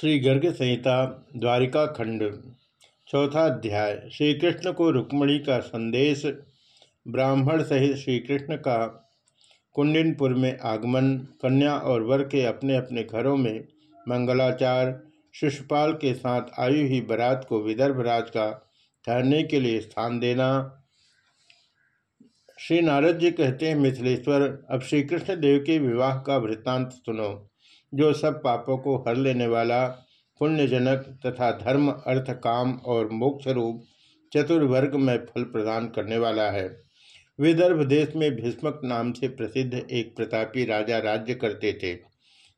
श्री गर्ग संहिता द्वारिका खंड चौथा अध्याय श्री कृष्ण को रुक्मणी का संदेश ब्राह्मण सहित श्री कृष्ण का कुंडिनपुर में आगमन, कन्या और वर के अपने अपने घरों में मंगलाचार शिशुपाल के साथ आयु हुई बरात को विदर्भ राज का ठहरने के लिए स्थान देना। श्री नारद जी कहते हैं, मिथिलेश्वर, अब श्री कृष्ण देव के विवाह का वृत्तांत सुनो। जो सब पापों को हर लेने वाला, पुण्यजनक तथा धर्म, अर्थ, काम और मोक्ष रूप चतुर्वर्ग में फल प्रदान करने वाला है। विदर्भ देश में भीष्मक नाम से प्रसिद्ध एक प्रतापी राजा राज्य करते थे,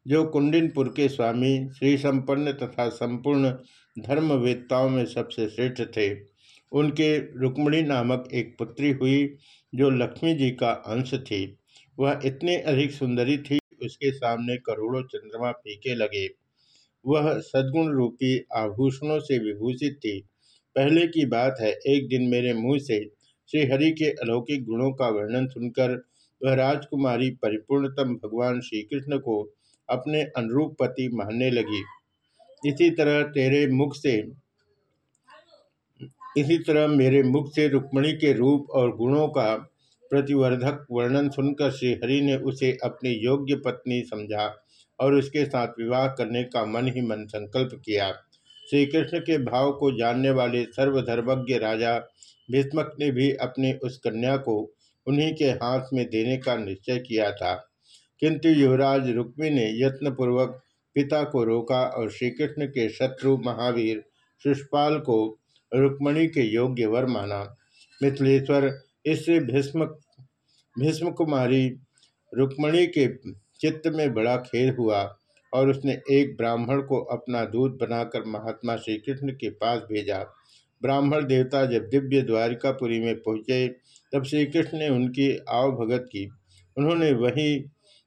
जो कुंडिनपुर के स्वामी श्री संपन्न तथा संपूर्ण धर्मवेदताओं में सबसे श्रेष्ठ थे। उनके रुक्मणी नामक एक पुत्री हुई, जो लक्ष्मी जी का अंश थी। वह इतनी अधिक सुंदरी थी उसके सामने करोड़ों चंद्रमा फीके लगे। वह सद्गुण रूपी आभूषणों से विभूषित थी। पहले की बात है, एक दिन मेरे मुँह से श्रीहरि के अलौकिक गुणों का वर्णन सुनकर वह राजकुमारी परिपूर्णतम भगवान श्री कृष्ण को अपने अनुरूप पति मानने लगी। इसी तरह तेरे मुख से, इसी तरह मेरे मुख से रुक्मणी के रूप और गुणों का प्रतिवर्धक वर्णन सुनकर श्रीहरि ने उसे अपनी योग्य पत्नी समझा और उसके साथ विवाह करने का मन ही मन संकल्प किया। श्री कृष्ण के भाव को जानने वाले सर्वधर्मज्ञ राजा भीष्मक ने भी अपनी उस कन्या को उन्हीं के हाथ में देने का निश्चय किया था। किंतु युवराज रुक्मी ने यत्नपूर्वक पिता को रोका और श्री कृष्ण के शत्रु महावीर शिषपाल को रुक्मणी के योग्य वर माना। मिथिलेश्वर इससे भीष्म भीष्म कुमारी रुक्मणी के चित्त में बड़ा खेद हुआ और उसने एक ब्राह्मण को अपना दूध बनाकर महात्मा श्री कृष्ण के पास भेजा। ब्राह्मण देवता जब दिव्य द्वारिकापुरी में पहुँचे, तब श्री कृष्ण ने उनकी आवभगत की। उन्होंने वहीं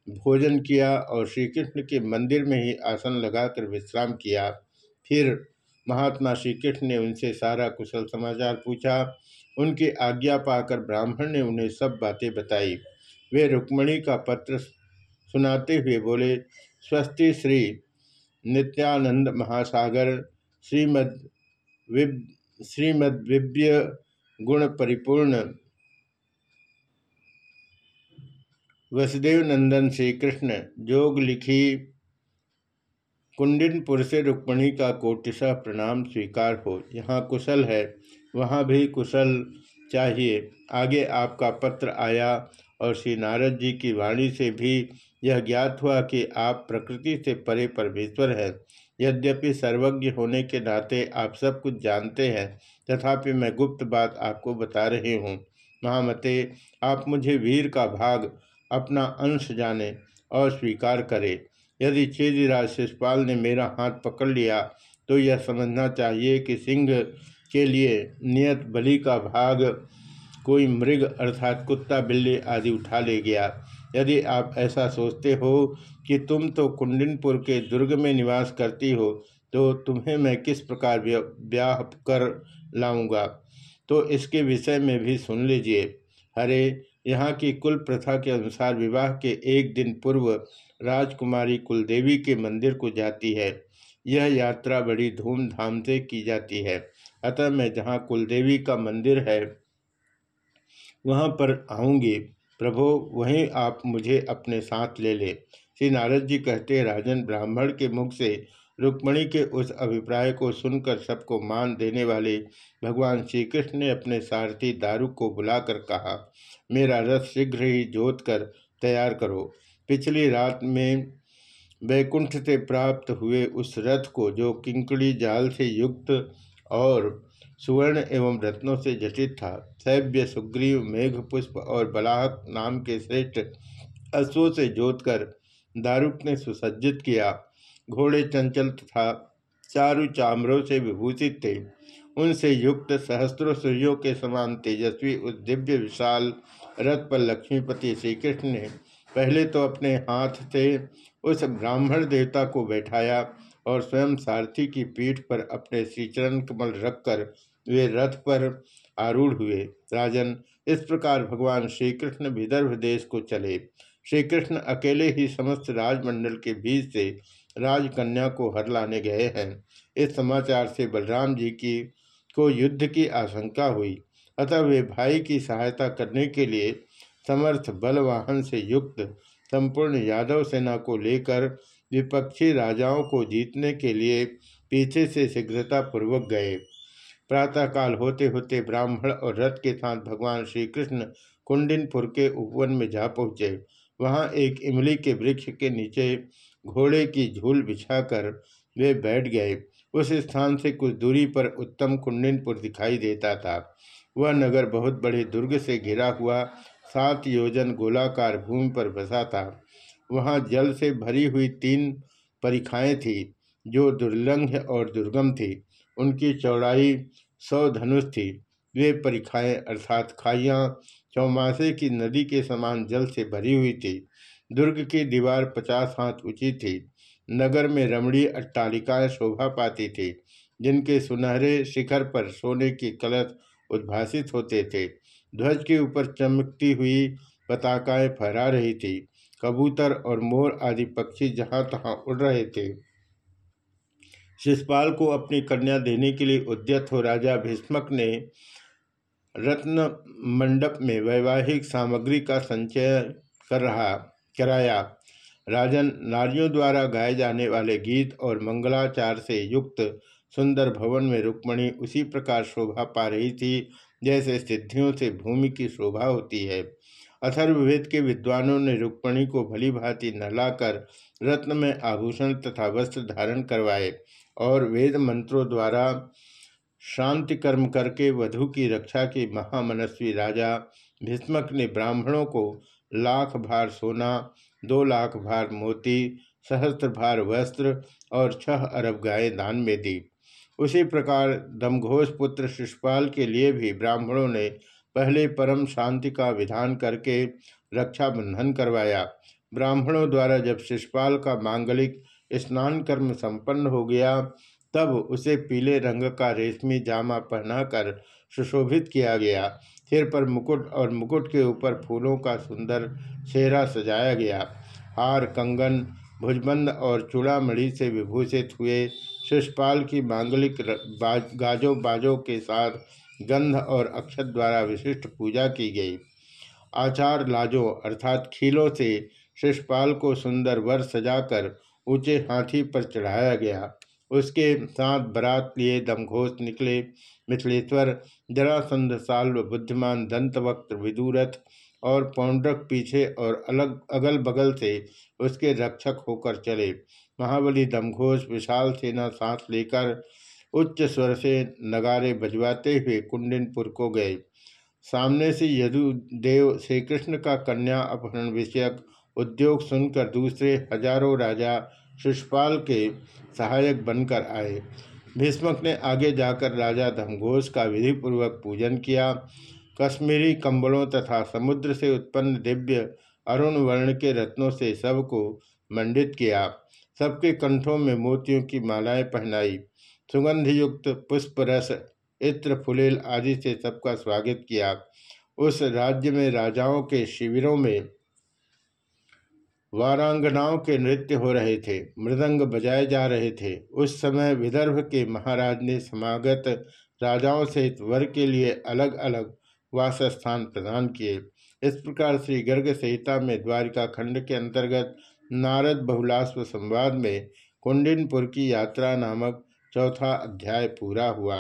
भोजन किया और श्री कृष्ण के मंदिर में ही आसन लगाकर विश्राम किया। फिर महात्मा श्री कृष्ण ने उनसे सारा कुशल समाचार पूछा। उनकी आज्ञा पाकर ब्राह्मण ने उन्हें सब बातें बताई। वे रुक्मणी का पत्र सुनाते हुए बोले, स्वस्ति श्री नित्यानंद महासागर, श्रीमद विब श्रीमद्विव्य गुण परिपूर्ण, वसुदेव नंदन श्री कृष्ण, जोग लिखी कुंडिनपुर से रुक्मणी का कोटिशा प्रणाम स्वीकार हो। यहाँ कुशल है, वहाँ भी कुशल चाहिए। आगे आपका पत्र आया और श्री नारद जी की वाणी से भी यह ज्ञात हुआ कि आप प्रकृति से परे परमेश्वर हैं। यद्यपि सर्वज्ञ होने के नाते आप सब कुछ जानते हैं, तथापि मैं गुप्त बात आपको बता रही हूँ। महामते, आप मुझे वीर का भाग, अपना अंश जाने और स्वीकार करें। यदि चेदिराज शिषपाल ने मेरा हाथ पकड़ लिया तो यह समझना चाहिए कि सिंह के लिए नियत बलि का भाग कोई मृग अर्थात कुत्ता, बिल्ली आदि उठा ले गया। यदि आप ऐसा सोचते हो कि तुम तो कुंडिनपुर के दुर्ग में निवास करती हो तो तुम्हें मैं किस प्रकार ब्याह कर लाऊँगा? तो इसके विषय में भी सुन लीजिए। हरे यहाँ की कुल प्रथा के अनुसार विवाह के एक दिन पूर्व राजकुमारी कुलदेवी के मंदिर को जाती है। यह यात्रा बड़ी धूमधाम से की जाती है। अतः मैं जहाँ कुलदेवी का मंदिर है, वहाँ पर आऊँगी। प्रभो, वहीं आप मुझे अपने साथ ले ले। श्री नारद जी कहते राजन ब्राह्मण के मुख से रुक्मणी के उस अभिप्राय को सुनकर सबको मान देने वाले भगवान श्री कृष्ण ने अपने सारथी दारू को बुलाकर कहा, मेरा रथ शीघ्र ही जोत कर तैयार करो। पिछली रात में वैकुंठ से प्राप्त हुए उस रथ को जो किंकड़ी जाल से युक्त और सुवर्ण एवं रत्नों से जटित था, सैव्य सुग्रीव मेघ पुष्प और बलाहक नाम के श्रेष्ठ अश्वों से जोतकर दारुक ने सुसज्जित किया। घोड़े चंचल तथा चारु चामरों से विभूषित थे। उनसे युक्त सहस्त्रों सूर्यों के समान तेजस्वी उस दिव्य, विशाल रथ पर लक्ष्मीपति श्री कृष्ण ने पहले तो अपने हाथ से उस ब्राह्मण देवता को बैठाया और स्वयं सारथी की पीठ पर अपने श्रीचरण कमल रखकर वे रथ पर आरूढ़ हुए। राजन, इस प्रकार भगवान श्री कृष्ण विदर्भ देश को चले। श्री कृष्ण अकेले ही समस्त राजमंडल के बीच से राजकन्या को हर लाने गए हैं। इस समाचार से बलराम जी की, को युद्ध की आशंका हुई। अतः वे भाई की सहायता करने के लिए समर्थ बलवाहन से युक्त संपूर्ण यादव सेना को लेकर विपक्षी राजाओं को जीतने के लिए पीछे से शीघ्रतापूर्वक गए। प्रातःकाल होते होते ब्राह्मण और रथ के साथ भगवान श्री कृष्ण कुंडिनपुर के उपवन में जा पहुँचे। वहाँ एक इमली के वृक्ष के नीचे घोड़े की झूल बिछाकर वे बैठ गए। उस स्थान से कुछ दूरी पर उत्तम कुंडिनपुर दिखाई देता था। वह नगर बहुत बड़े दुर्ग से घिरा हुआ सात योजन गोलाकार भूमि पर बसा था। वहाँ जल से भरी हुई तीन परिखाएँ थीं, जो दुर्लंघ और दुर्गम थी। उनकी चौड़ाई सौ धनुष थी। वे परिखाएँ अर्थात खाइयाँ चौमासे की नदी के समान जल से भरी हुई थी। दुर्ग की दीवार पचास हाथ ऊँची थी। नगर में रमणीय अट्टालिकाएँ शोभा पाती थी, जिनके सुनहरे शिखर पर सोने की कलश उद्भासित होते थे। ध्वज के ऊपर चमकती हुई पताकाएँ फहरा रही थी। कबूतर और मोर आदि पक्षी जहाँ तहाँ उड़ रहे थे। शिषपाल को अपनी कन्या देने के लिए उद्यत हो राजा भीष्मक ने रत्न मंडप में वैवाहिक सामग्री का संचय कर रहा। कराया। राजन नारियों द्वारा गाए जाने वाले गीत और मंगलाचार से युक्त सुंदर भवन में रुक्मणी उसी प्रकार शोभा पा रही थी, जैसे सिद्धियों से भूमि की शोभा होती है। अथर्ववेद के विद्वानों ने रुक्मणी को भली भांति नहलाकर रत्न में आभूषण तथा वस्त्र धारण करवाए और वेद मंत्रों द्वारा शांति कर्म करके वधु की रक्षा के महामनस्वी राजा भीष्मक ने ब्राह्मणों को लाख भार सोना, दो लाख भार मोती, सहस्त्र भार वस्त्र और छह अरब गायें दान में दी। उसी प्रकार दमघोष पुत्र शिषपाल के लिए भी ब्राह्मणों ने पहले परम शांति का विधान करके रक्षाबंधन करवाया। ब्राह्मणों द्वारा जब शिषपाल का मांगलिक स्नान कर्म संपन्न हो गया, तब उसे पीले रंग का रेशमी जामा पहनाकर सुशोभित किया गया। सिर पर मुकुट और मुकुट के ऊपर फूलों का सुंदर सेहरा सजाया गया। हार, कंगन, भुजबंद और चूड़ामणि से विभूषित हुए शिषपाल की मांगलिक गाजों बाजों के साथ गंध और अक्षत द्वारा विशिष्ट पूजा की गई। आचार लाजों, अर्थात खीलों से शिषपाल को सुंदर वर सजाकर ऊँचे हाथी पर चढ़ाया गया। उसके साथ बरात लिए दमघोष निकले। मिथिलेश्वर, जरासंध साल्व, बुद्धिमान, दंतवक्त, विदुरथ और पौंड्रक पीछे और अलग अगल बगल से उसके रक्षक होकर चले। महाबली दमघोष विशाल सेना साथ लेकर उच्च स्वर से नगारे बजवाते हुए कुंडिनपुर को गए। सामने से यदुदेव श्री कृष्ण का कन्या अपहरण विषयक उद्योग सुनकर दूसरे हज़ारों राजा शिषपाल के सहायक बनकर आए। भीष्मक ने आगे जाकर राजा धमघोष का विधिपूर्वक पूजन किया। कश्मीरी कंबलों तथा समुद्र से उत्पन्न दिव्य अरुण वर्ण के रत्नों से सबको मंडित किया। सबके कंठों में मोतियों की मालाएँ पहनाई। सुगंध युक्त पुष्प रस इत्र, फुलेल आदि से सबका स्वागत किया। उस राज्य में राजाओं के शिविरों में वारांगनाओं के नृत्य हो रहे थे, मृदंग बजाए जा रहे थे। उस समय विदर्भ के महाराज ने समागत राजाओं सहित वर के लिए अलग अलग वास स्थान प्रदान किए। इस प्रकार श्री गर्ग संहिता में द्वारिका खंड के अंतर्गत नारद बहुलास्व संवाद में कुंडिनपुर की यात्रा नामक चौथा अध्याय पूरा हुआ।